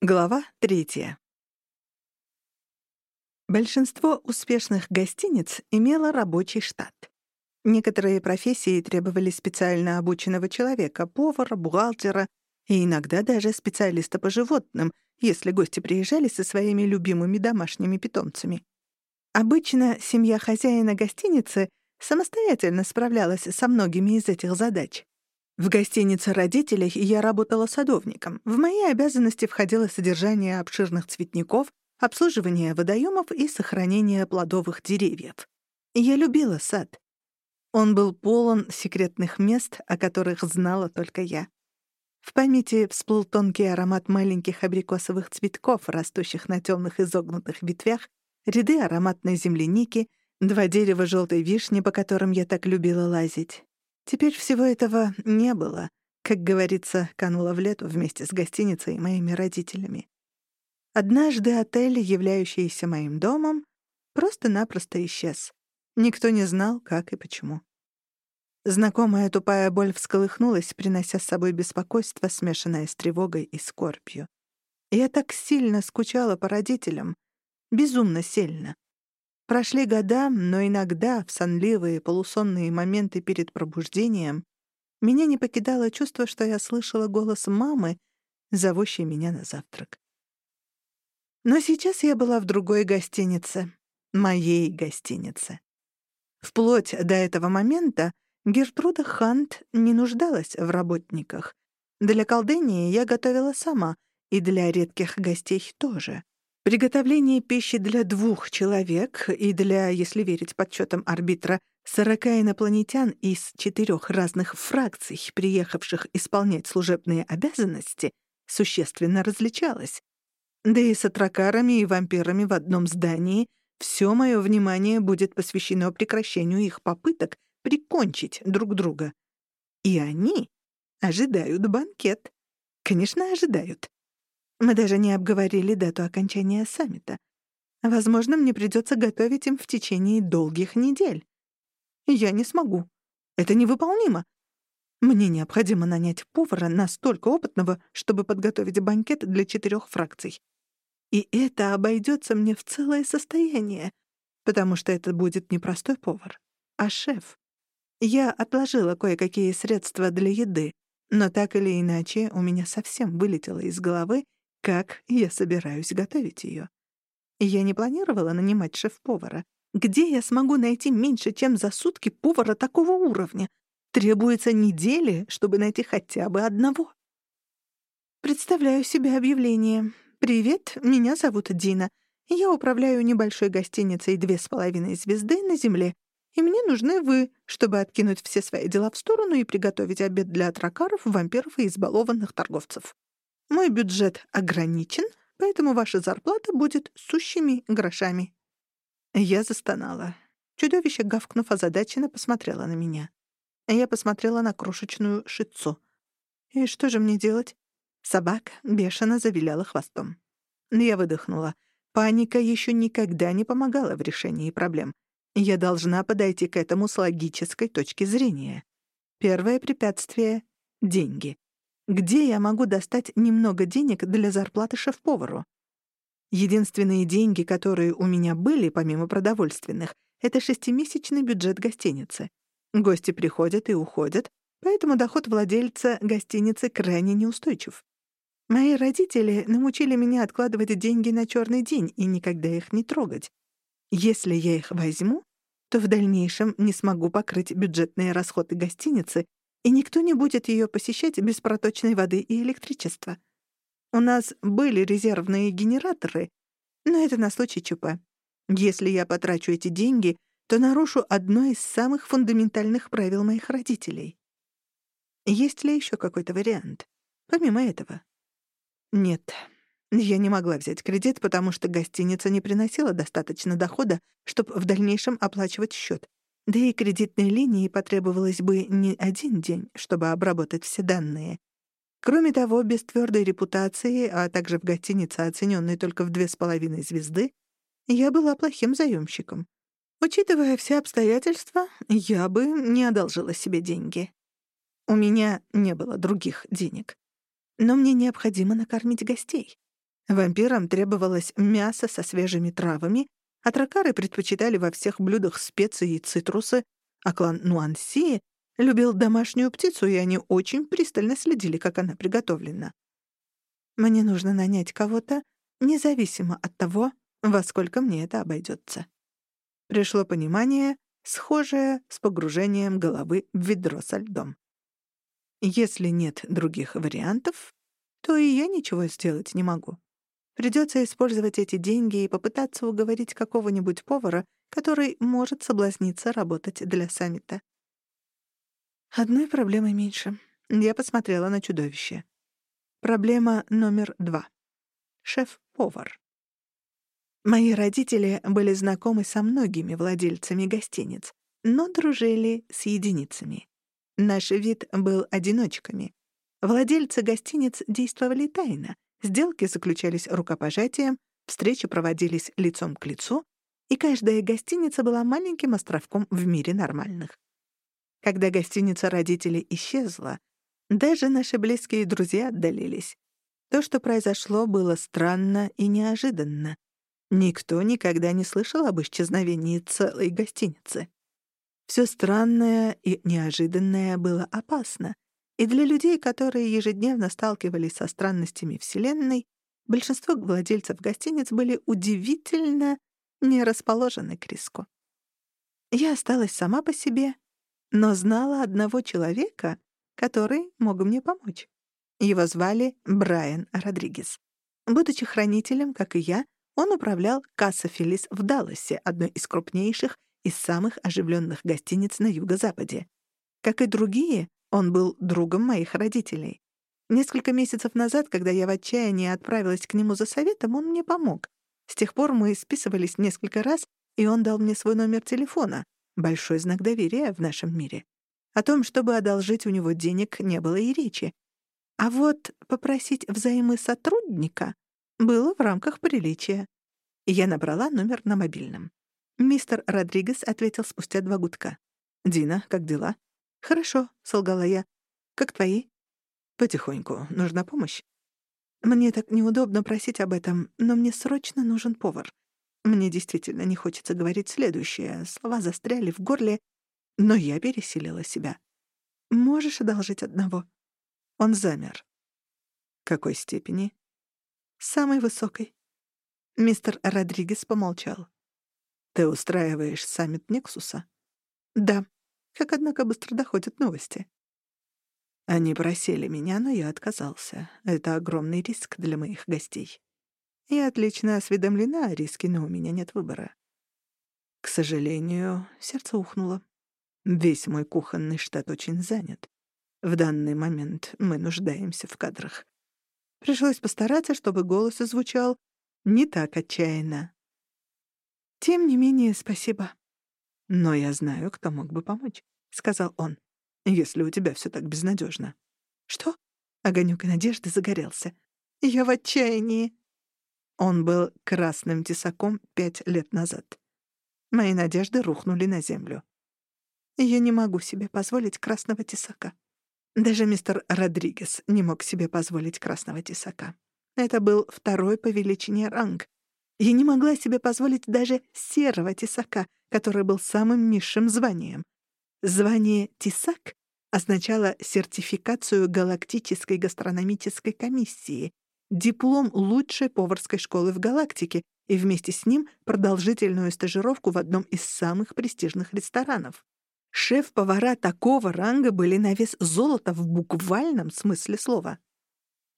Глава третья. Большинство успешных гостиниц имело рабочий штат. Некоторые профессии требовали специально обученного человека, повара, бухгалтера и иногда даже специалиста по животным, если гости приезжали со своими любимыми домашними питомцами. Обычно семья хозяина гостиницы самостоятельно справлялась со многими из этих задач. В гостинице родителей я работала садовником. В мои обязанности входило содержание обширных цветников, обслуживание водоемов и сохранение плодовых деревьев. Я любила сад. Он был полон секретных мест, о которых знала только я. В памяти всплыл тонкий аромат маленьких абрикосовых цветков, растущих на темных изогнутых ветвях, ряды ароматной земляники, два дерева желтой вишни, по которым я так любила лазить. Теперь всего этого не было. Как говорится, канула в лету вместе с гостиницей и моими родителями. Однажды отель, являющийся моим домом, просто-напросто исчез. Никто не знал, как и почему. Знакомая тупая боль всколыхнулась, принося с собой беспокойство, смешанное с тревогой и скорбью. Я так сильно скучала по родителям. Безумно сильно. Прошли года, но иногда, в сонливые, полусонные моменты перед пробуждением, меня не покидало чувство, что я слышала голос мамы, зовущей меня на завтрак. Но сейчас я была в другой гостинице, моей гостинице. Вплоть до этого момента Гертруда Хант не нуждалась в работниках. Для колдынии я готовила сама, и для редких гостей тоже. Приготовление пищи для двух человек и для, если верить подсчетам арбитра, сорока инопланетян из четырех разных фракций, приехавших исполнять служебные обязанности, существенно различалось. Да и с атракарами и вампирами в одном здании все мое внимание будет посвящено прекращению их попыток прикончить друг друга. И они ожидают банкет. Конечно, ожидают. Мы даже не обговорили дату окончания саммита. Возможно, мне придется готовить им в течение долгих недель. Я не смогу. Это невыполнимо. Мне необходимо нанять повара настолько опытного, чтобы подготовить банкет для четырех фракций. И это обойдется мне в целое состояние, потому что это будет не простой повар, а шеф. Я отложила кое-какие средства для еды, но так или иначе у меня совсем вылетело из головы, как я собираюсь готовить ее. Я не планировала нанимать шеф-повара. Где я смогу найти меньше, чем за сутки повара такого уровня? Требуется недели, чтобы найти хотя бы одного. Представляю себе объявление. «Привет, меня зовут Дина. Я управляю небольшой гостиницей «Две с половиной звезды» на Земле, и мне нужны вы, чтобы откинуть все свои дела в сторону и приготовить обед для атракаров, вампиров и избалованных торговцев. Мой бюджет ограничен, поэтому ваша зарплата будет сущими грошами». Я застонала. Чудовище, гавкнув озадаченно, посмотрело на меня. Я посмотрела на крошечную шицу. «И что же мне делать?» Собака бешено завиляла хвостом. Я выдохнула. Паника еще никогда не помогала в решении проблем. Я должна подойти к этому с логической точки зрения. Первое препятствие — деньги. Где я могу достать немного денег для зарплаты шеф-повару? Единственные деньги, которые у меня были, помимо продовольственных, это шестимесячный бюджет гостиницы. Гости приходят и уходят, поэтому доход владельца гостиницы крайне неустойчив. Мои родители научили меня откладывать деньги на черный день и никогда их не трогать. Если я их возьму, то в дальнейшем не смогу покрыть бюджетные расходы гостиницы и никто не будет ее посещать без проточной воды и электричества. У нас были резервные генераторы, но это на случай ЧП. Если я потрачу эти деньги, то нарушу одно из самых фундаментальных правил моих родителей. Есть ли еще какой-то вариант, помимо этого? Нет, я не могла взять кредит, потому что гостиница не приносила достаточно дохода, чтобы в дальнейшем оплачивать счет. Да и кредитной линии потребовалось бы не один день, чтобы обработать все данные. Кроме того, без твердой репутации, а также в гостинице, оцененной только в две с половиной звезды, я была плохим заемщиком. Учитывая все обстоятельства, я бы не одолжила себе деньги. У меня не было других денег. Но мне необходимо накормить гостей. Вампирам требовалось мясо со свежими травами, а тракары предпочитали во всех блюдах специи и цитрусы, а клан Нуанси любил домашнюю птицу, и они очень пристально следили, как она приготовлена. Мне нужно нанять кого-то, независимо от того, во сколько мне это обойдется. Пришло понимание, схожее с погружением головы в ведро со льдом. Если нет других вариантов, то и я ничего сделать не могу. Придется использовать эти деньги и попытаться уговорить какого-нибудь повара, который может соблазниться работать для саммита. Одной проблемой меньше. Я посмотрела на чудовище. Проблема номер два. Шеф-повар. Мои родители были знакомы со многими владельцами гостиниц, но дружили с единицами. Наш вид был одиночками. Владельцы гостиниц действовали тайно. Сделки заключались рукопожатием, встречи проводились лицом к лицу, и каждая гостиница была маленьким островком в мире нормальных. Когда гостиница родителей исчезла, даже наши близкие друзья отдалились. То, что произошло, было странно и неожиданно. Никто никогда не слышал об исчезновении целой гостиницы. Все странное и неожиданное было опасно, и для людей, которые ежедневно сталкивались со странностями Вселенной, большинство владельцев гостиниц были удивительно не расположены к риску. Я осталась сама по себе, но знала одного человека, который мог мне помочь. Его звали Брайан Родригес. Будучи хранителем, как и я, он управлял Касса Фелис в Далласе, одной из крупнейших и самых оживленных гостиниц на юго-западе. Как и другие, он был другом моих родителей. Несколько месяцев назад, когда я в отчаянии отправилась к нему за советом, он мне помог. С тех пор мы списывались несколько раз, и он дал мне свой номер телефона. Большой знак доверия в нашем мире. О том, чтобы одолжить у него денег, не было и речи. А вот попросить взаймы сотрудника было в рамках приличия. Я набрала номер на мобильном. Мистер Родригес ответил спустя два гудка. «Дина, как дела?» «Хорошо», — солгала я. «Как твои?» «Потихоньку. Нужна помощь?» «Мне так неудобно просить об этом, но мне срочно нужен повар. Мне действительно не хочется говорить следующее. Слова застряли в горле, но я пересилила себя. Можешь одолжить одного?» Он замер. «Какой степени?» Самой высокой. Мистер Родригес помолчал. Ты устраиваешь саммит Нексуса? Да. Как, однако, быстро доходят новости. Они просили меня, но я отказался. Это огромный риск для моих гостей. Я отлично осведомлена о риске, но у меня нет выбора. К сожалению, сердце ухнуло. Весь мой кухонный штат очень занят. В данный момент мы нуждаемся в кадрах. Пришлось постараться, чтобы голос звучал не так отчаянно. «Тем не менее, спасибо». «Но я знаю, кто мог бы помочь», — сказал он, «если у тебя все так безнадежно. «Что?» — огонек надежды загорелся. «Я в отчаянии». Он был красным тесаком пять лет назад. Мои надежды рухнули на землю. Я не могу себе позволить красного тесака. Даже мистер Родригес не мог себе позволить красного тесака. Это был второй по величине ранг. Я не могла себе позволить даже серого тесака, который был самым низшим званием. Звание «тесак» означало сертификацию Галактической гастрономической комиссии, диплом лучшей поварской школы в галактике и вместе с ним продолжительную стажировку в одном из самых престижных ресторанов. Шеф-повара такого ранга были на вес золота в буквальном смысле слова.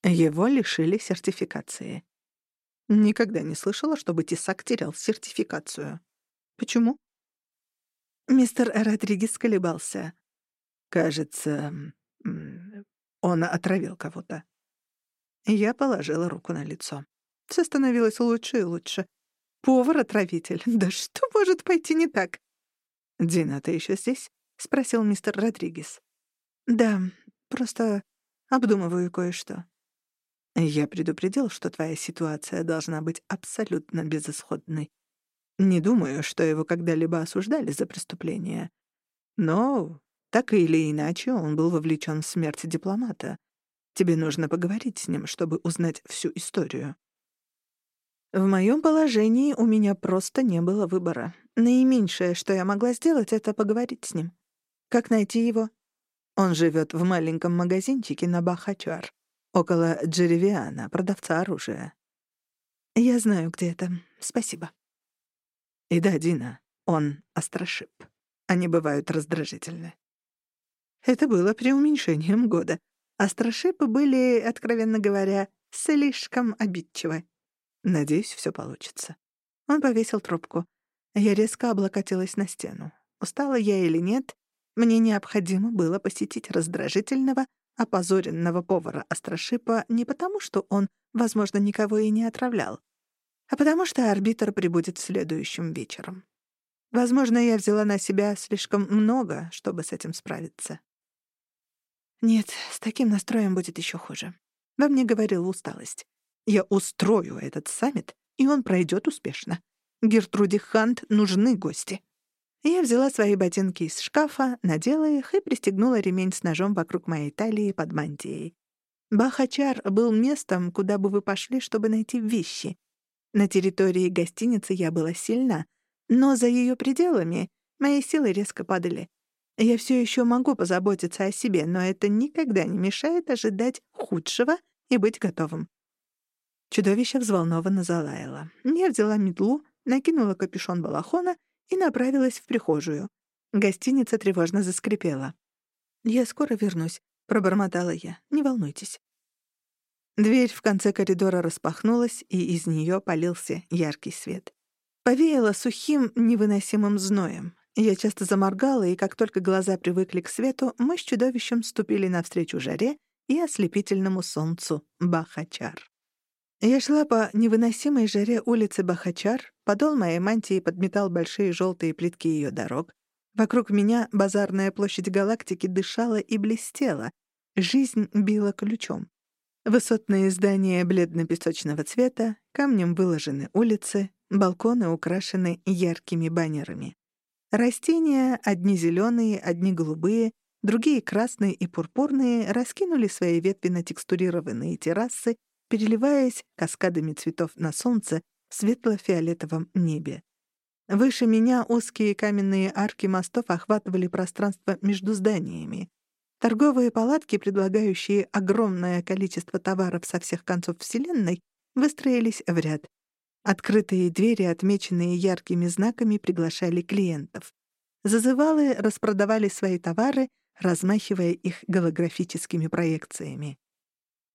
Его лишили сертификации. Никогда не слышала, чтобы Тесак терял сертификацию. Почему? Мистер Родригес колебался. Кажется, он отравил кого-то. Я положила руку на лицо. Все становилось лучше и лучше. Повар-отравитель. Да что может пойти не так? «Дина, ты еще здесь?» — спросил мистер Родригес. «Да, просто обдумываю кое-что». «Я предупредил, что твоя ситуация должна быть абсолютно безысходной. Не думаю, что его когда-либо осуждали за преступление. Но, так или иначе, он был вовлечен в смерть дипломата. Тебе нужно поговорить с ним, чтобы узнать всю историю». В моем положении у меня просто не было выбора. Наименьшее, что я могла сделать, это поговорить с ним. Как найти его? Он живет в маленьком магазинчике на Бахачуар, около Джеревиана, продавца оружия. Я знаю, где это. Спасибо. И да, Дина, он острошип. Они бывают раздражительны. Это было преуменьшением года. Острошипы были, откровенно говоря, слишком обидчивы. Надеюсь, все получится. Он повесил трубку. Я резко облокотилась на стену. Устала я или нет, мне необходимо было посетить раздражительного, опозоренного повара Острошипа не потому, что он, возможно, никого и не отравлял, а потому что арбитр прибудет следующим вечером. Возможно, я взяла на себя слишком много, чтобы с этим справиться. Нет, с таким настроем будет еще хуже. Во мне говорила усталость. Я устрою этот саммит, и он пройдет успешно. Гертруде Хант нужны гости. Я взяла свои ботинки из шкафа, надела их и пристегнула ремень с ножом вокруг моей талии под мантией. Бахачар был местом, куда бы вы пошли, чтобы найти вещи. На территории гостиницы я была сильна, но за ее пределами мои силы резко падали. Я все еще могу позаботиться о себе, но это никогда не мешает ожидать худшего и быть готовым. Чудовище взволнованно залаяло. Я взяла метлу, накинула капюшон балахона и направилась в прихожую. Гостиница тревожно заскрипела. «Я скоро вернусь», — пробормотала я. «Не волнуйтесь». Дверь в конце коридора распахнулась, и из нее полился яркий свет. Повеяло сухим, невыносимым зноем. Я часто заморгала, и как только глаза привыкли к свету, мы с чудовищем ступили навстречу жаре и ослепительному солнцу Бахачар. Я шла по невыносимой жаре улицы Бахачар, подол моей мантии подметал большие желтые плитки ее дорог. Вокруг меня базарная площадь галактики дышала и блестела. Жизнь била ключом. Высотные здания бледно-песочного цвета, камнем выложены улицы, балконы украшены яркими баннерами. Растения, одни зеленые, одни голубые, другие красные и пурпурные, раскинули свои ветви на текстурированные террасы, переливаясь каскадами цветов на солнце в светло-фиолетовом небе. Выше меня узкие каменные арки мостов охватывали пространство между зданиями. Торговые палатки, предлагающие огромное количество товаров со всех концов Вселенной, выстроились в ряд. Открытые двери, отмеченные яркими знаками, приглашали клиентов. Зазывалы распродавали свои товары, размахивая их голографическими проекциями.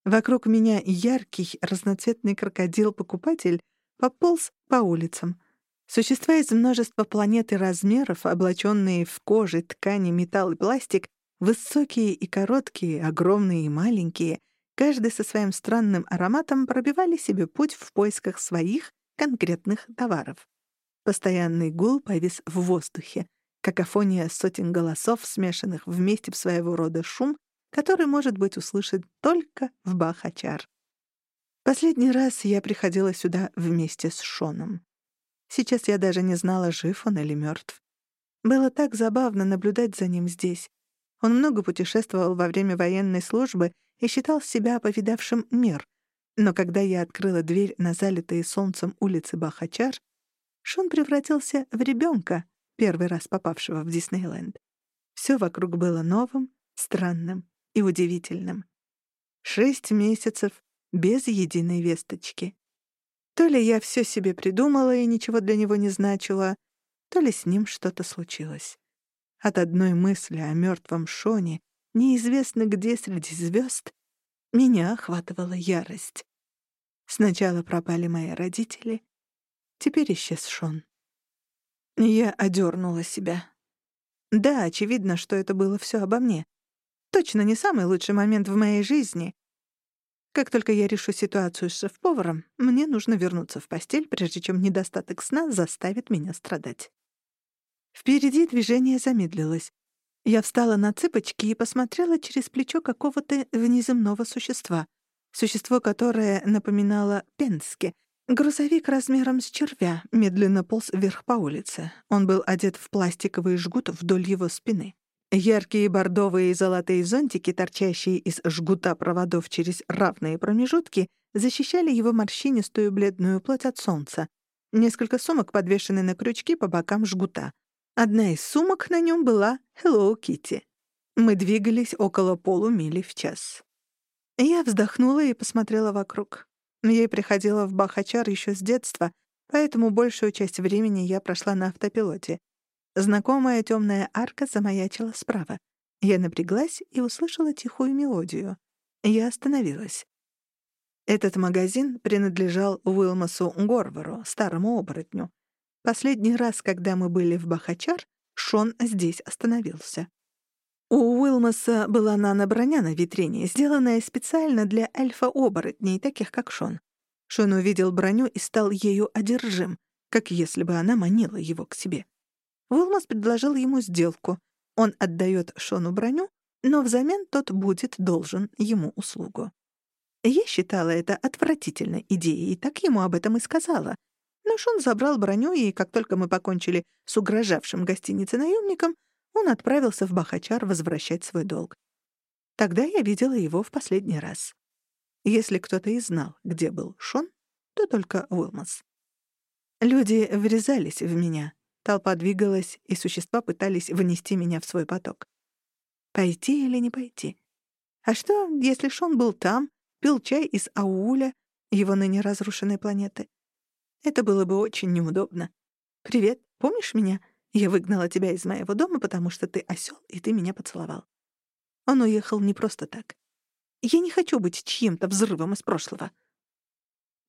Вокруг меня яркий, разноцветный крокодил-покупатель пополз по улицам. Существа из множества планет и размеров, облаченные в кожи, ткани, металл и пластик, высокие и короткие, огромные и маленькие, каждый со своим странным ароматом пробивали себе путь в поисках своих конкретных товаров. Постоянный гул повис в воздухе, какофония сотен голосов, смешанных вместе в своего рода шум, который может быть услышан только в Бахачар. Последний раз я приходила сюда вместе с Шоном. Сейчас я даже не знала, жив он или мертв. Было так забавно наблюдать за ним здесь. Он много путешествовал во время военной службы и считал себя повидавшим мир. Но когда я открыла дверь на залитые солнцем улицы Бахачар, Шон превратился в ребенка, первый раз попавшего в Диснейленд. Все вокруг было новым, странным и удивительным. Шесть месяцев без единой весточки. То ли я все себе придумала и ничего для него не значила, то ли с ним что-то случилось. От одной мысли о мертвом Шоне, неизвестно где среди звезд, меня охватывала ярость. Сначала пропали мои родители, теперь исчез Шон. Я одернула себя. Да, очевидно, что это было все обо мне. Точно не самый лучший момент в моей жизни. Как только я решу ситуацию с шеф-поваром, мне нужно вернуться в постель, прежде чем недостаток сна заставит меня страдать. Впереди движение замедлилось. Я встала на цыпочки и посмотрела через плечо какого-то внеземного существа. Существо, которое напоминало Пенски. Грузовик размером с червя медленно полз вверх по улице. Он был одет в пластиковый жгут вдоль его спины. Яркие бордовые и золотые зонтики, торчащие из жгута проводов через равные промежутки, защищали его морщинистую бледную плоть от солнца. Несколько сумок подвешены на крючки по бокам жгута. Одна из сумок на нем была Hello Kitty. Мы двигались около полумили в час. Я вздохнула и посмотрела вокруг. Ей приходила в Бахачар еще с детства, поэтому большую часть времени я прошла на автопилоте. Знакомая темная арка замаячила справа. Я напряглась и услышала тихую мелодию. Я остановилась. Этот магазин принадлежал Уилмасу Горвару, старому оборотню. Последний раз, когда мы были в Бахачар, Шон здесь остановился. У Уилмаса была нано-броня на витрине, сделанная специально для эльфа-оборотней, таких как Шон. Шон увидел броню и стал ею одержим, как если бы она манила его к себе. Уилмас предложил ему сделку. Он отдает Шону броню, но взамен тот будет должен ему услугу. Я считала это отвратительной идеей, и так ему об этом и сказала. Но Шон забрал броню, и как только мы покончили с угрожавшим гостинице наемником, он отправился в Бахачар возвращать свой долг. Тогда я видела его в последний раз. Если кто-то и знал, где был Шон, то только Уилмас. Люди врезались в меня. Толпа двигалась, и существа пытались внести меня в свой поток. Пойти или не пойти? А что, если Шон был там, пил чай из Ауля, его ныне разрушенной планеты? Это было бы очень неудобно. «Привет, помнишь меня?» Я выгнала тебя из моего дома, потому что ты осёл, и ты меня поцеловал. Он уехал не просто так. Я не хочу быть чьим-то взрывом из прошлого.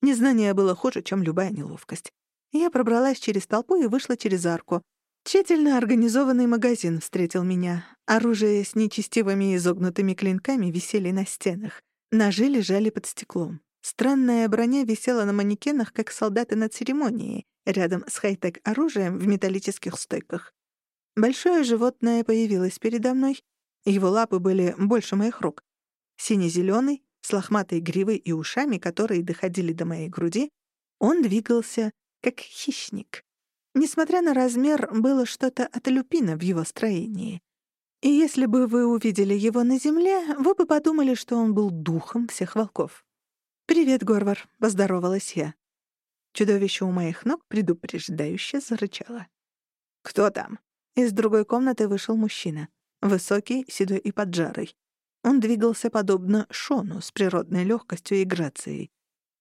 Незнание было хуже, чем любая неловкость. Я пробралась через толпу и вышла через арку. Тщательно организованный магазин встретил меня. Оружие с нечестивыми изогнутыми клинками висели на стенах. Ножи лежали под стеклом. Странная броня висела на манекенах, как солдаты на церемонии, рядом с хай-тек оружием в металлических стойках. Большое животное появилось передо мной. Его лапы были больше моих рук. Сине-зелёный, с лохматой гривой и ушами, которые доходили до моей груди, он двигался как хищник. Несмотря на размер, было что-то от люпина в его строении. И если бы вы увидели его на земле, вы бы подумали, что он был духом всех волков. «Привет, Горвар», — поздоровалась я. Чудовище у моих ног предупреждающе зарычало. «Кто там?» Из другой комнаты вышел мужчина. Высокий, седой и поджарый. Он двигался подобно Шону с природной легкостью и грацией.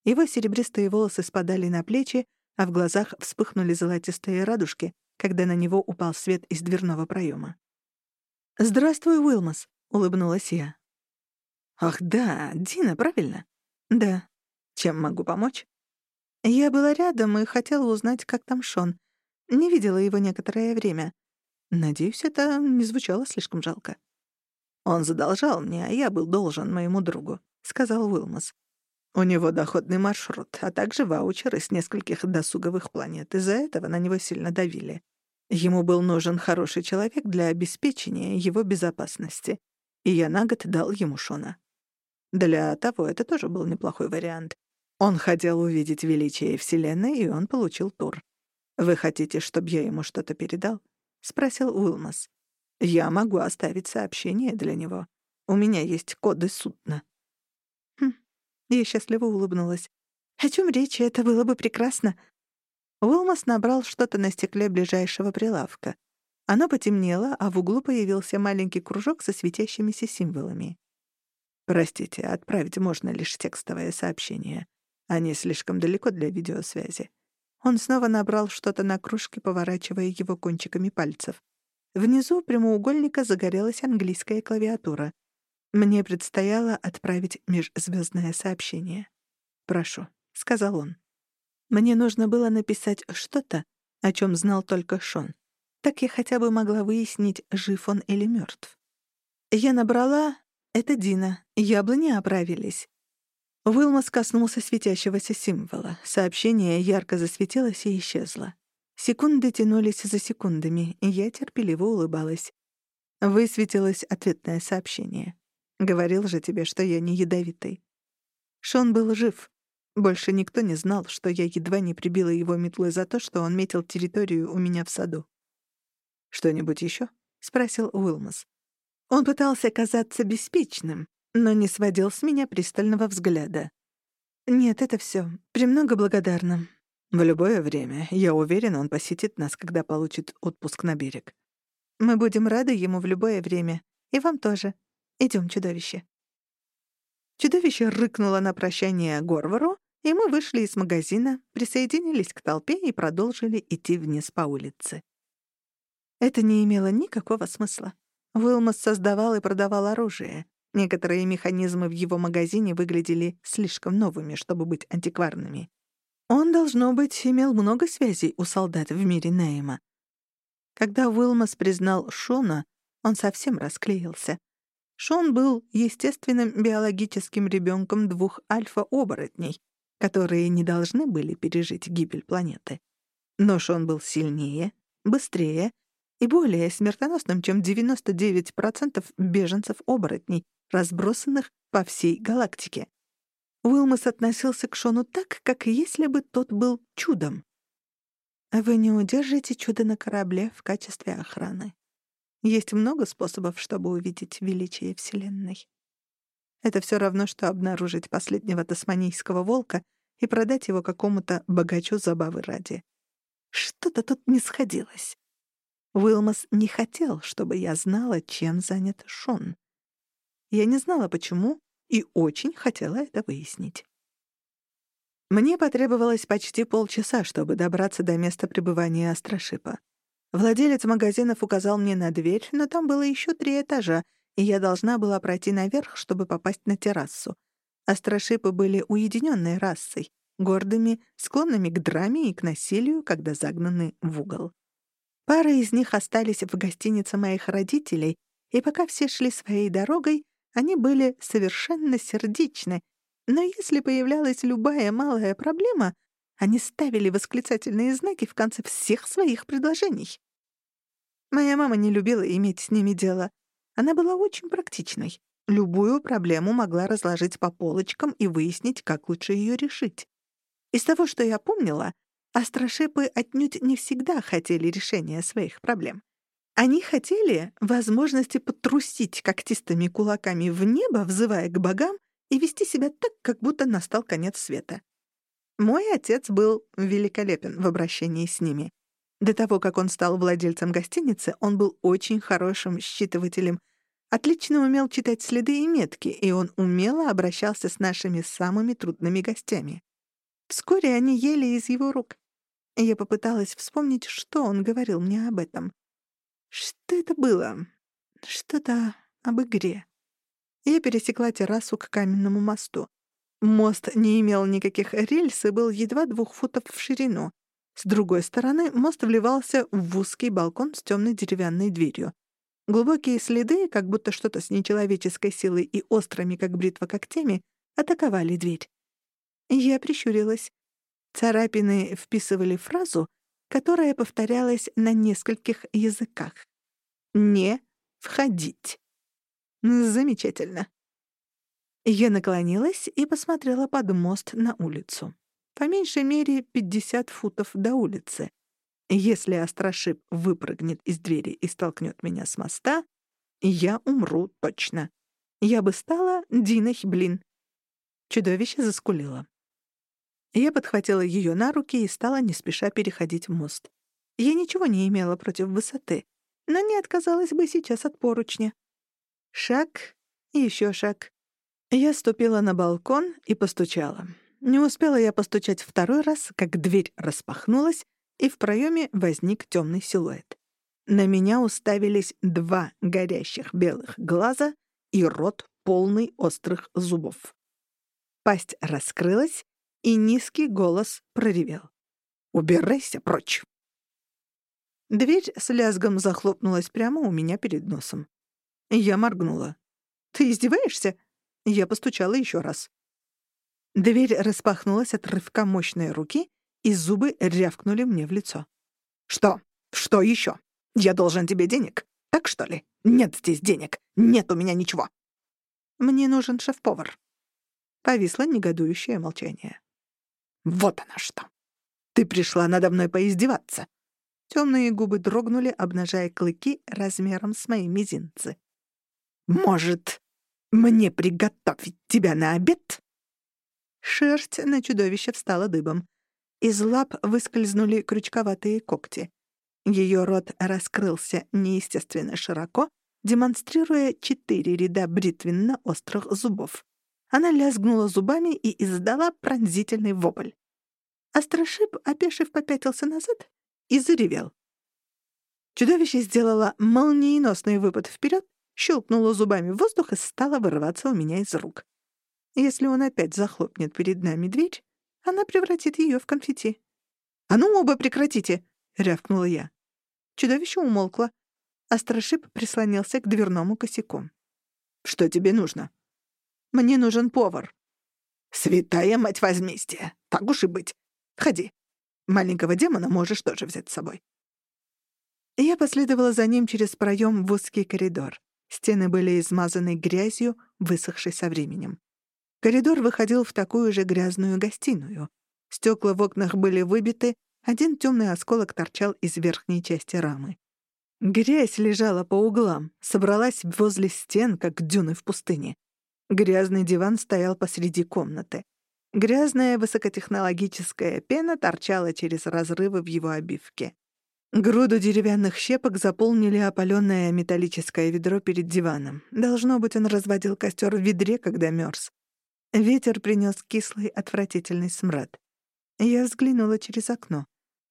Его серебристые волосы спадали на плечи, а в глазах вспыхнули золотистые радужки, когда на него упал свет из дверного проема. «Здравствуй, Уилмас», — улыбнулась я. «Ах да, Дина, правильно?» «Да. Чем могу помочь?» Я была рядом и хотела узнать, как там Шон. Не видела его некоторое время. Надеюсь, это не звучало слишком жалко. «Он задолжал мне, а я был должен моему другу», — сказал Уилмас. «У него доходный маршрут, а также ваучеры с нескольких досуговых планет. Из-за этого на него сильно давили. Ему был нужен хороший человек для обеспечения его безопасности, и я на год дал ему Шона. Для того это тоже был неплохой вариант. Он хотел увидеть величие Вселенной, и он получил тур. «Вы хотите, чтобы я ему что-то передал?» — спросил Уилмас. «Я могу оставить сообщение для него. У меня есть коды судна». Я счастливо улыбнулась. «О чем речь? Это было бы прекрасно». Уилмас набрал что-то на стекле ближайшего прилавка. Оно потемнело, а в углу появился маленький кружок со светящимися символами. «Простите, отправить можно лишь текстовое сообщение. Они слишком далеко для видеосвязи. Он снова набрал что-то на кружке, поворачивая его кончиками пальцев. Внизу прямоугольника загорелась английская клавиатура. Мне предстояло отправить межзвездное сообщение. «Прошу», — сказал он. Мне нужно было написать что-то, о чем знал только Шон. Так я хотя бы могла выяснить, жив он или мертв. Я набрала «Это Дина. Яблони оправились». Уилмас коснулся светящегося символа. Сообщение ярко засветилось и исчезло. Секунды тянулись за секундами, и я терпеливо улыбалась. Высветилось ответное сообщение. «Говорил же тебе, что я не ядовитый». Шон был жив. Больше никто не знал, что я едва не прибила его метлой за то, что он метил территорию у меня в саду. «Что-нибудь еще? спросил Уилмас. Он пытался казаться беспечным, но не сводил с меня пристального взгляда. Нет, это всё. Премного благодарна. В любое время. Я уверен, он посетит нас, когда получит отпуск на берег. Мы будем рады ему в любое время. И вам тоже. Идём, чудовище. Чудовище рыкнуло на прощание Горвару, и мы вышли из магазина, присоединились к толпе и продолжили идти вниз по улице. Это не имело никакого смысла. Уилмос создавал и продавал оружие. Некоторые механизмы в его магазине выглядели слишком новыми, чтобы быть антикварными. Он, должно быть, имел много связей у солдат в мире Нейма. Когда Уилмос признал Шона, он совсем расклеился. Шон был естественным биологическим ребенком двух альфа-оборотней, которые не должны были пережить гибель планеты. Но Шон был сильнее, быстрее и более смертоносным, чем 99% беженцев-оборотней, разбросанных по всей галактике. Уилмас относился к Шону так, как если бы тот был чудом. Вы не удержите чудо на корабле в качестве охраны. Есть много способов, чтобы увидеть величие Вселенной. Это все равно, что обнаружить последнего тасманийского волка и продать его какому-то богачу забавы ради. Что-то тут не сходилось. Уилмас не хотел, чтобы я знала, чем занят Шон. Я не знала, почему, и очень хотела это выяснить. Мне потребовалось почти полчаса, чтобы добраться до места пребывания Астрошипа. Владелец магазинов указал мне на дверь, но там было еще три этажа, и я должна была пройти наверх, чтобы попасть на террасу. Астрошипы были уединенной расой, гордыми, склонными к драме и к насилию, когда загнаны в угол. Пара из них остались в гостинице моих родителей, и пока все шли своей дорогой, они были совершенно сердечны, но если появлялась любая малая проблема, они ставили восклицательные знаки в конце всех своих предложений. Моя мама не любила иметь с ними дело. Она была очень практичной. Любую проблему могла разложить по полочкам и выяснить, как лучше ее решить. Из того, что я помнила, астрошипы отнюдь не всегда хотели решения своих проблем. Они хотели возможности потрусить когтистыми кулаками в небо, взывая к богам, и вести себя так, как будто настал конец света. Мой отец был великолепен в обращении с ними. До того, как он стал владельцем гостиницы, он был очень хорошим считывателем, отлично умел читать следы и метки, и он умело обращался с нашими самыми трудными гостями. Вскоре они ели из его рук. Я попыталась вспомнить, что он говорил мне об этом. Что это было? Что-то об игре. Я пересекла террасу к каменному мосту. Мост не имел никаких рельс и был едва двух футов в ширину. С другой стороны мост вливался в узкий балкон с темной деревянной дверью. Глубокие следы, как будто что-то с нечеловеческой силой и острыми, как бритва, когтями, атаковали дверь. Я прищурилась. Царапины вписывали фразу, которая повторялась на нескольких языках. «Не входить». Замечательно. Я наклонилась и посмотрела под мост на улицу. По меньшей мере 50 футов до улицы. Если Астрошип выпрыгнет из двери и столкнет меня с моста, я умру точно. Я бы стала Диной Блин. Чудовище заскулило. Я подхватила ее на руки и стала не спеша переходить мост. Я ничего не имела против высоты, но не отказалась бы сейчас от поручня. Шаг еще шаг. Я ступила на балкон и постучала. Не успела я постучать второй раз, как дверь распахнулась, и в проеме возник темный силуэт. На меня уставились два горящих белых глаза и рот полный острых зубов. Пасть раскрылась, и низкий голос проревел. «Убирайся прочь!» Дверь с лязгом захлопнулась прямо у меня перед носом. Я моргнула. «Ты издеваешься?» Я постучала еще раз. Дверь распахнулась от рывка мощной руки, и зубы рявкнули мне в лицо. «Что? Что еще? Я должен тебе денег? Так что ли? Нет здесь денег. Нет у меня ничего». «Мне нужен шеф-повар». Повисло негодующее молчание. Вот она что. Ты пришла надо мной поиздеваться. Темные губы дрогнули, обнажая клыки размером с мои мизинцы. Может, мне приготовить тебя на обед? Шерсть на чудовище встала дыбом. Из лап выскользнули крючковатые когти. Ее рот раскрылся неестественно широко, демонстрируя четыре ряда бритвенно-острых зубов. Она лязгнула зубами и издала пронзительный вопль. Острошип, опешив, попятился назад и заревел. Чудовище сделало молниеносный выпад вперед, щелкнуло зубами в воздух и стало вырываться у меня из рук. Если он опять захлопнет перед нами дверь, она превратит ее в конфетти. «А ну оба прекратите!» — рявкнула я. Чудовище умолкло. Острошип прислонился к дверному косяку. «Что тебе нужно?» «Мне нужен повар». «Святая мать возмездия! Так уж и быть. Входи. Маленького демона можешь тоже взять с собой». Я последовала за ним через проем в узкий коридор. Стены были измазаны грязью, высохшей со временем. Коридор выходил в такую же грязную гостиную. Стекла в окнах были выбиты, один темный осколок торчал из верхней части рамы. Грязь лежала по углам, собралась возле стен, как дюны в пустыне. Грязный диван стоял посреди комнаты. Грязная высокотехнологическая пена торчала через разрывы в его обивке. Груду деревянных щепок заполнили опаленное металлическое ведро перед диваном. Должно быть, он разводил костер в ведре, когда мерз. Ветер принес кислый, отвратительный смрад. Я взглянула через окно.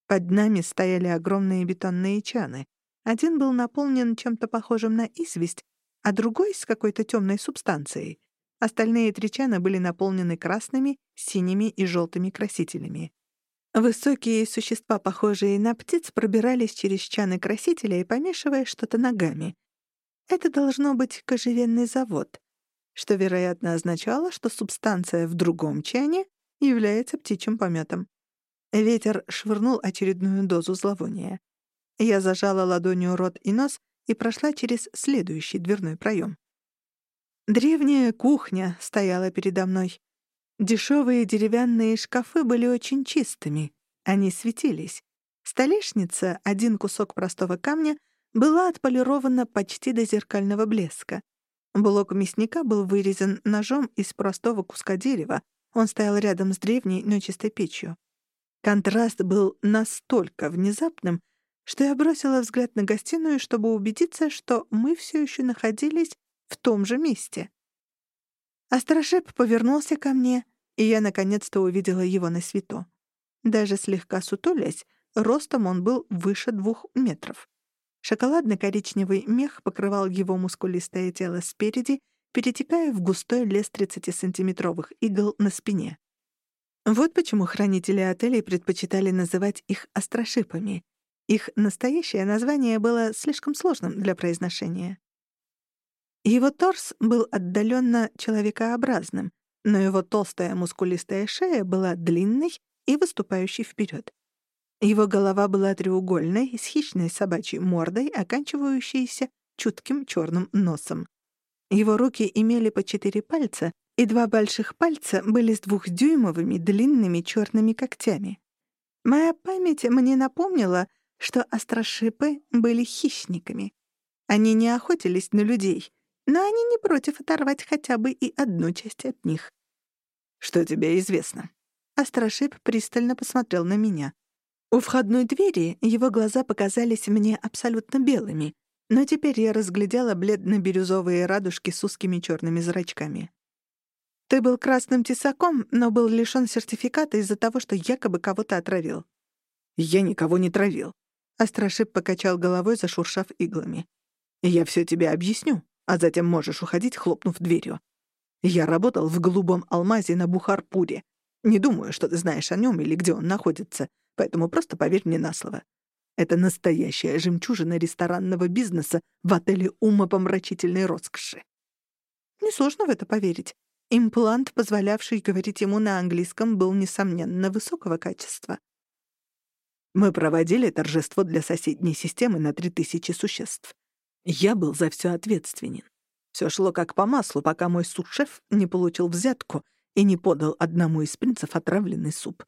Под нами стояли огромные бетонные чаны. Один был наполнен чем-то похожим на известь, а другой — с какой-то темной субстанцией. Остальные три чана были наполнены красными, синими и желтыми красителями. Высокие существа, похожие на птиц, пробирались через чаны красителя и помешивая что-то ногами. Это должно быть кожевенный завод что, вероятно, означало, что субстанция в другом чане является птичьим пометом. Ветер швырнул очередную дозу зловония. Я зажала ладонью рот и нос и прошла через следующий дверной проем. Древняя кухня стояла передо мной. Дешевые деревянные шкафы были очень чистыми. Они светились. Столешница, один кусок простого камня, была отполирована почти до зеркального блеска. Блок мясника был вырезан ножом из простого куска дерева. Он стоял рядом с древней, но чистой печью. Контраст был настолько внезапным, что я бросила взгляд на гостиную, чтобы убедиться, что мы все еще находились в том же месте. Астрошеп повернулся ко мне, и я наконец-то увидела его на свету. Даже слегка сутулясь, ростом он был выше двух метров. Шоколадно-коричневый мех покрывал его мускулистое тело спереди, перетекая в густой лес 30-сантиметровых игл на спине. Вот почему хранители отелей предпочитали называть их острошипами. Их настоящее название было слишком сложным для произношения. Его торс был отдаленно человекообразным, но его толстая мускулистая шея была длинной и выступающей вперед. Его голова была треугольной, с хищной собачьей мордой, оканчивающейся чутким черным носом. Его руки имели по четыре пальца, и два больших пальца были с двухдюймовыми длинными черными когтями. Моя память мне напомнила, что острошипы были хищниками. Они не охотились на людей, но они не против оторвать хотя бы и одну часть от них. «Что тебе известно?» Острошип пристально посмотрел на меня. У входной двери его глаза показались мне абсолютно белыми, но теперь я разглядела бледно-бирюзовые радужки с узкими черными зрачками. «Ты был красным тесаком, но был лишён сертификата из-за того, что якобы кого-то отравил». «Я никого не травил», — Астрошип покачал головой, зашуршав иглами. «Я всё тебе объясню, а затем можешь уходить, хлопнув дверью. Я работал в голубом алмазе на Бухарпуре. Не думаю, что ты знаешь о нём или где он находится, Поэтому просто поверь мне на слово. Это настоящая жемчужина ресторанного бизнеса в отеле умопомрачительной роскоши. Несложно в это поверить. Имплант, позволявший говорить ему на английском, был, несомненно, высокого качества. Мы проводили торжество для соседней системы на 3000 существ. Я был за все ответственен. Все шло как по маслу, пока мой сушеф не получил взятку и не подал одному из принцев отравленный суп.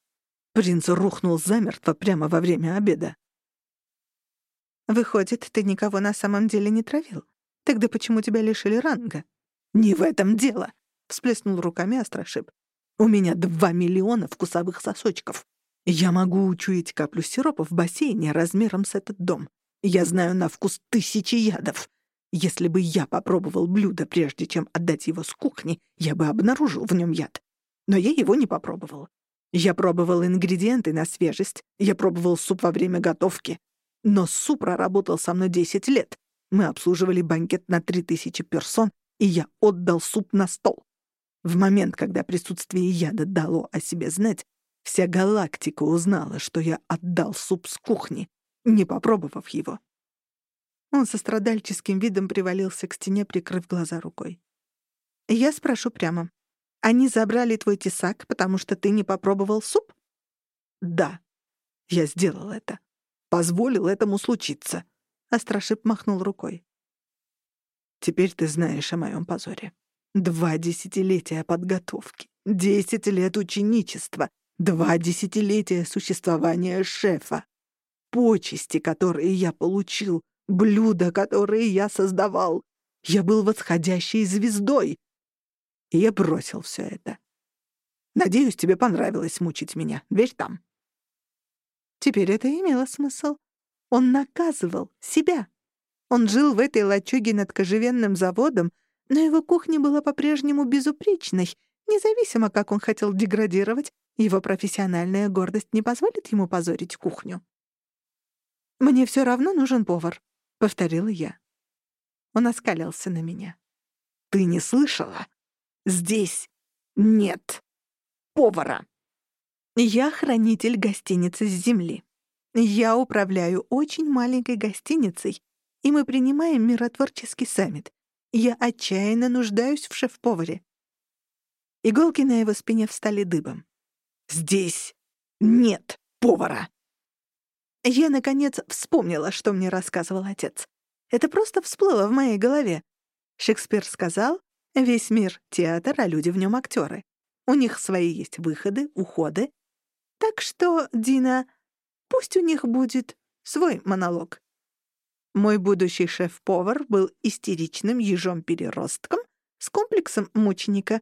Принц рухнул замертво прямо во время обеда. «Выходит, ты никого на самом деле не травил? Тогда почему тебя лишили ранга?» «Не в этом дело!» — всплеснул руками Астрошип. У меня два миллиона вкусовых сосочков. Я могу учуять каплю сиропа в бассейне размером с этот дом. Я знаю на вкус тысячи ядов. Если бы я попробовал блюдо, прежде чем отдать его с кухни, я бы обнаружил в нем яд. Но я его не попробовал. Я пробовал ингредиенты на свежесть, я пробовал суп во время готовки. Но суп проработал со мной 10 лет. Мы обслуживали банкет на 3000 персон, и я отдал суп на стол. В момент, когда присутствие яда дало о себе знать, вся галактика узнала, что я отдал суп с кухни, не попробовав его. Он со страдальческим видом привалился к стене, прикрыв глаза рукой. «Я спрошу прямо. Они забрали твой тесак, потому что ты не попробовал суп?» «Да, я сделал это. Позволил этому случиться». Астрашип махнул рукой. «Теперь ты знаешь о моем позоре. Два десятилетия подготовки, десять лет ученичества, два десятилетия существования шефа. Почести, которые я получил, блюда, которые я создавал. Я был восходящей звездой. И я бросил все это. Надеюсь, тебе понравилось мучить меня. Верь там. Теперь это имело смысл. Он наказывал себя. Он жил в этой лачуге над кожевенным заводом, но его кухня была по-прежнему безупречной, независимо, как он хотел деградировать, его профессиональная гордость не позволит ему позорить кухню. «Мне все равно нужен повар», — повторила я. Он оскалился на меня. «Ты не слышала? Здесь нет повара. Я хранитель гостиницы с земли. Я управляю очень маленькой гостиницей, и мы принимаем миротворческий саммит. Я отчаянно нуждаюсь в шеф-поваре. Иголки на его спине встали дыбом. «Здесь нет повара!» Я, наконец, вспомнила, что мне рассказывал отец. Это просто всплыло в моей голове. Шекспир сказал, «Весь мир — театр, а люди в нем актеры. У них свои есть выходы, уходы. Так что, Дина, пусть у них будет свой монолог. Мой будущий шеф-повар был истеричным ежом-переростком с комплексом мученика.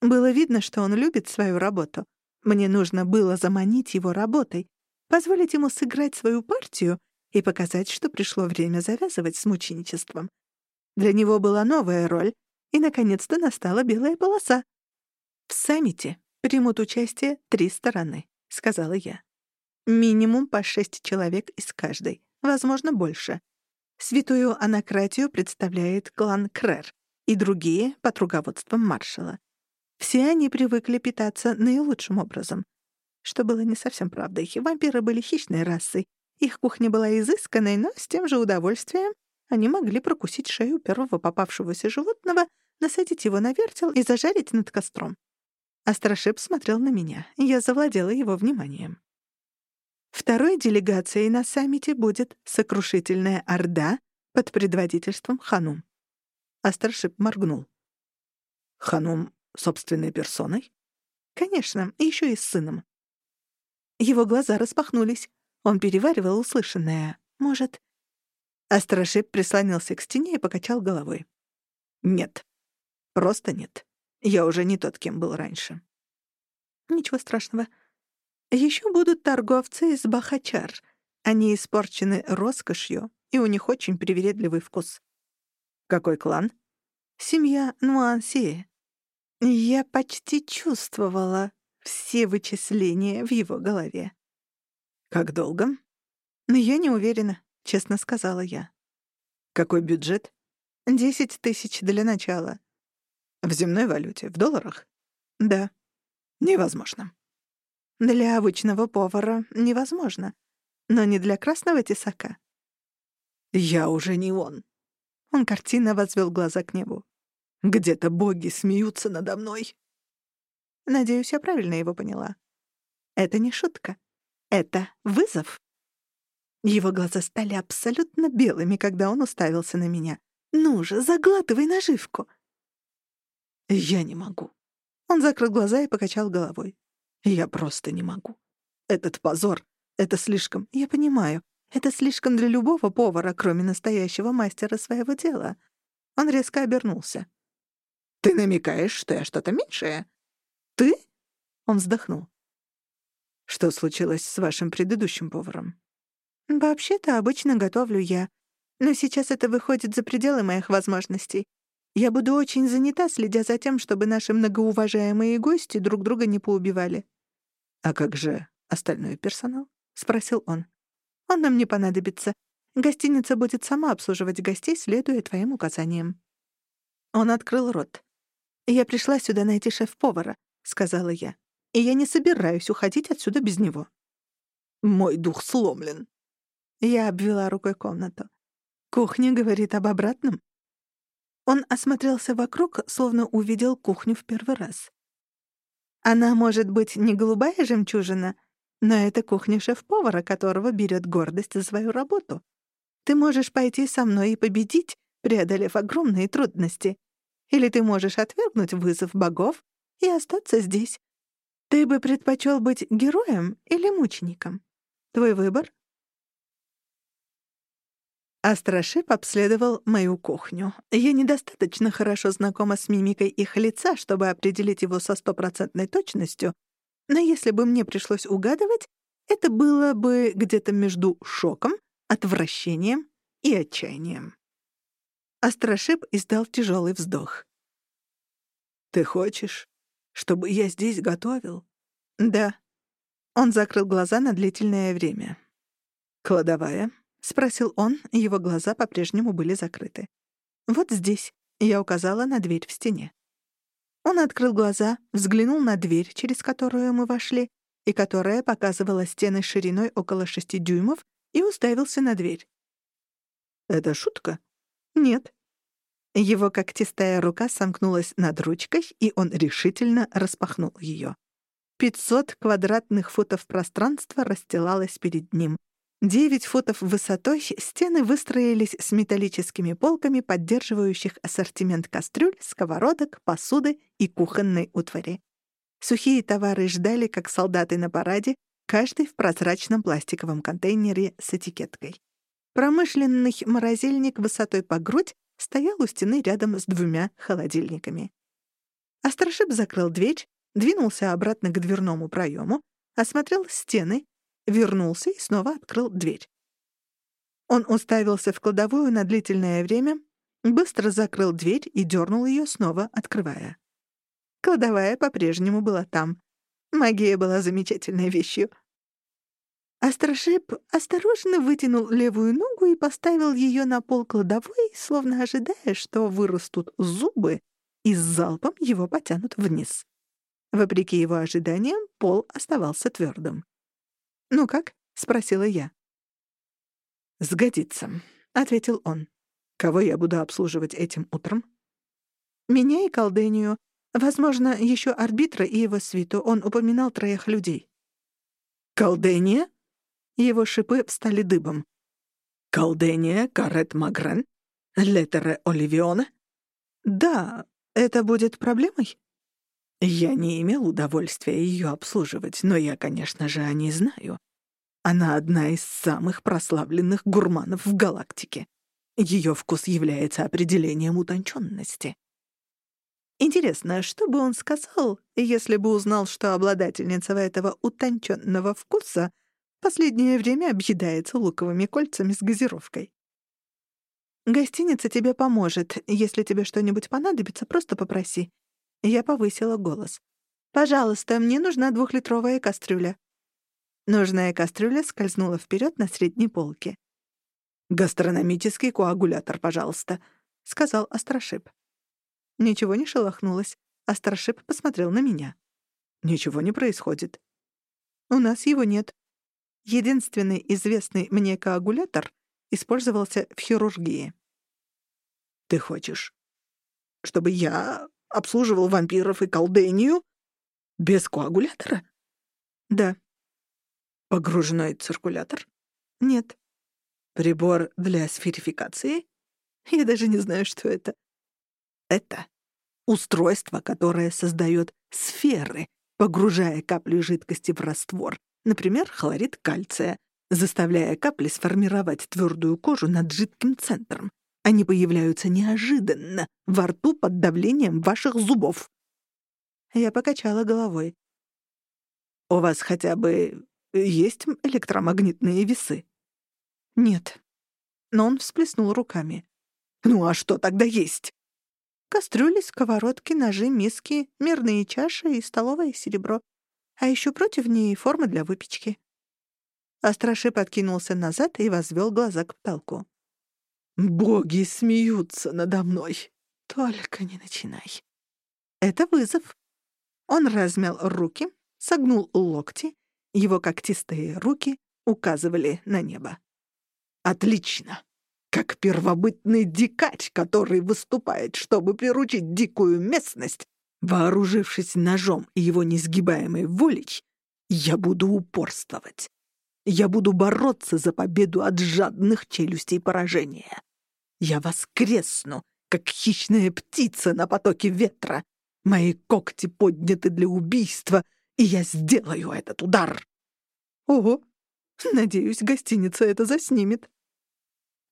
Было видно, что он любит свою работу. Мне нужно было заманить его работой, позволить ему сыграть свою партию и показать, что пришло время завязывать с мученичеством. Для него была новая роль, и, наконец-то, настала белая полоса. «В саммите примут участие три стороны», — сказала я. «Минимум по шесть человек из каждой, возможно, больше. Святую анакратию представляет клан Крер и другие под руководством маршала. Все они привыкли питаться наилучшим образом. Что было не совсем правдой. Вампиры были хищной расой. Их кухня была изысканной, но с тем же удовольствием они могли прокусить шею первого попавшегося животного, насадить его на вертел и зажарить над костром. Астрашип смотрел на меня, и я завладела его вниманием. Второй делегацией на саммите будет сокрушительная Орда под предводительством Ханум. Астрашип моргнул. «Ханум собственной персоной?» «Конечно, еще и с сыном». Его глаза распахнулись. Он переваривал услышанное. «Может...» Астрашип прислонился к стене и покачал головой. «Нет. Просто нет. Я уже не тот, кем был раньше». «Ничего страшного. Еще будут торговцы из Бахачар. Они испорчены роскошью, и у них очень привередливый вкус. Какой клан? Семья Нуанси. Я почти чувствовала все вычисления в его голове. Как долго? Я не уверена, честно сказала я. Какой бюджет? Десять тысяч для начала. В земной валюте, в долларах? Да. Невозможно. Для обычного повара невозможно, но не для красного тесака. Я уже не он. Он картинно возвел глаза к небу. Где-то боги смеются надо мной. Надеюсь, я правильно его поняла. Это не шутка. Это вызов. Его глаза стали абсолютно белыми, когда он уставился на меня. «Ну же, заглатывай наживку!» «Я не могу». Он закрыл глаза и покачал головой. Я просто не могу. Этот позор — это слишком... Я понимаю, это слишком для любого повара, кроме настоящего мастера своего дела. Он резко обернулся. «Ты намекаешь, что я что-то меньшее?» «Ты? Он вздохнул. «Что случилось с вашим предыдущим поваром?» «Вообще-то обычно готовлю я. Но сейчас это выходит за пределы моих возможностей. Я буду очень занята, следя за тем, чтобы наши многоуважаемые гости друг друга не поубивали». «А как же остальной персонал?» — спросил он. «Он нам не понадобится. Гостиница будет сама обслуживать гостей, следуя твоим указаниям». Он открыл рот. «Я пришла сюда найти шеф-повара», — сказала я. «И я не собираюсь уходить отсюда без него». «Мой дух сломлен». Я обвела рукой комнату. Кухня говорит об обратном. Он осмотрелся вокруг, словно увидел кухню в первый раз. Она может быть не голубая жемчужина, но это кухня шеф-повара, которого берет гордость за свою работу. Ты можешь пойти со мной и победить, преодолев огромные трудности. Или ты можешь отвергнуть вызов богов и остаться здесь. Ты бы предпочел быть героем или мучеником? Твой выбор. Астрошип обследовал мою кухню. Я недостаточно хорошо знакома с мимикой их лица, чтобы определить его со стопроцентной точностью, но если бы мне пришлось угадывать, это было бы где-то между шоком, отвращением и отчаянием. Астрошип издал тяжелый вздох. «Ты хочешь, чтобы я здесь готовил?» «Да». Он закрыл глаза на длительное время. «Кладовая?» — спросил он, его глаза по-прежнему были закрыты. «Вот здесь», — я указала на дверь в стене. Он открыл глаза, взглянул на дверь, через которую мы вошли, и которая показывала стены шириной около шести дюймов, и уставился на дверь. «Это шутка?» «Нет». Его когтистая рука сомкнулась над ручкой, и он решительно распахнул ее. Пятьсот квадратных футов пространства расстилалось перед ним. Девять футов высотой стены выстроились с металлическими полками, поддерживающих ассортимент кастрюль, сковородок, посуды и кухонной утвари. Сухие товары ждали, как солдаты на параде, каждый в прозрачном пластиковом контейнере с этикеткой. Промышленный морозильник высотой по грудь стоял у стены рядом с двумя холодильниками. Астрошип закрыл дверь, двинулся обратно к дверному проему, осмотрел стены вернулся и снова открыл дверь. Он уставился в кладовую на длительное время, быстро закрыл дверь и дернул ее, снова открывая. Кладовая по-прежнему была там. Магия была замечательной вещью. Астрошип осторожно вытянул левую ногу и поставил ее на пол кладовой, словно ожидая, что вырастут зубы и с залпом его потянут вниз. Вопреки его ожиданиям, пол оставался твердым. «Ну как?» — спросила я. «Сгодится», — ответил он. «Кого я буду обслуживать этим утром?» «Меня и колдению. Возможно, еще арбитра и его свиту. Он упоминал троих людей». «Колдения?» Его шипы встали дыбом. «Колдения, Карет Магрен, Летере Оливиона?» «Да, это будет проблемой?» Я не имел удовольствия ее обслуживать, но я, конечно же, о ней знаю. Она одна из самых прославленных гурманов в галактике. Ее вкус является определением утонченности. Интересно, что бы он сказал, если бы узнал, что обладательница этого утонченного вкуса последнее время объедается луковыми кольцами с газировкой? Гостиница тебе поможет. Если тебе что-нибудь понадобится, просто попроси. Я повысила голос. «Пожалуйста, мне нужна двухлитровая кастрюля». Нужная кастрюля скользнула вперед на средней полке. «Гастрономический коагулятор, пожалуйста», — сказал Астрошип. Ничего не шелохнулось. Астрошип посмотрел на меня. «Ничего не происходит». «У нас его нет. Единственный известный мне коагулятор использовался в хирургии». «Ты хочешь, чтобы я обслуживал вампиров и колдению? Без коагулятора? Да. Погружной циркулятор? Нет. Прибор для сферификации? Я даже не знаю, что это. Это устройство, которое создает сферы, погружая капли жидкости в раствор, например, хлорид кальция, заставляя капли сформировать твердую кожу над жидким центром. Они появляются неожиданно, во рту под давлением ваших зубов. Я покачала головой. «У вас хотя бы есть электромагнитные весы?» «Нет». Но он всплеснул руками. «Ну а что тогда есть?» Кастрюли, сковородки, ножи, миски, мирные чаши и столовое серебро. А еще против ней формы для выпечки. Астраши подкинулся назад и возвел глаза к потолку. «Боги смеются надо мной!» «Только не начинай!» «Это вызов!» Он размял руки, согнул локти, его когтистые руки указывали на небо. «Отлично! Как первобытный дикарь, который выступает, чтобы приручить дикую местность, вооружившись ножом и его несгибаемой волей, я буду упорствовать. Я буду бороться за победу от жадных челюстей поражения. Я воскресну, как хищная птица на потоке ветра. Мои когти подняты для убийства, и я сделаю этот удар. Ого, надеюсь, гостиница это заснимет.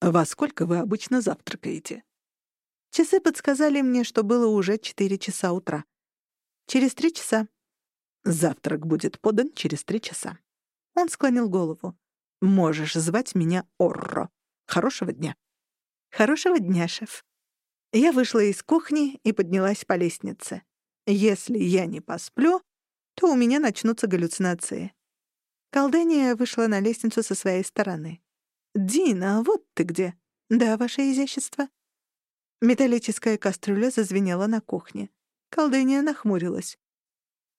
Во сколько вы обычно завтракаете? Часы подсказали мне, что было уже четыре часа утра. Через три часа. Завтрак будет подан через три часа. Он склонил голову. «Можешь звать меня Орро. Хорошего дня». «Хорошего дня, шеф». Я вышла из кухни и поднялась по лестнице. Если я не посплю, то у меня начнутся галлюцинации. Колдения вышла на лестницу со своей стороны. «Дина, вот ты где!» «Да, ваше изящество». Металлическая кастрюля зазвенела на кухне. Колдения нахмурилась.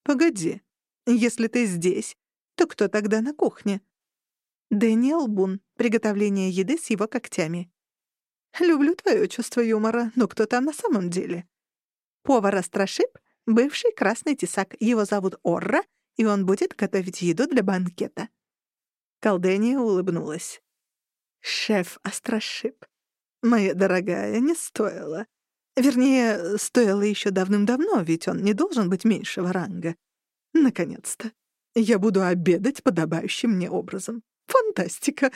«Погоди, если ты здесь, то кто тогда на кухне? Дэниел Бун. Приготовление еды с его когтями. Люблю твое чувство юмора, но кто там на самом деле? Повар Астрошип — бывший красный тесак. Его зовут Орра, и он будет готовить еду для банкета. Колдения улыбнулась. «Шеф Астрошип, моя дорогая, не стоило. Вернее, стоило еще давным-давно, ведь он не должен быть меньшего ранга. Наконец-то. Я буду обедать подобающим мне образом. Фантастика!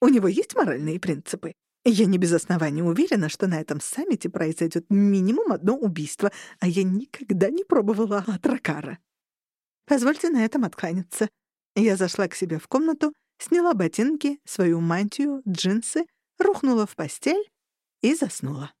У него есть моральные принципы? Я не без основания уверена, что на этом саммите произойдет минимум одно убийство, а я никогда не пробовала атракара. Позвольте на этом откланяться. Я зашла к себе в комнату, сняла ботинки, свою мантию, джинсы, рухнула в постель и заснула.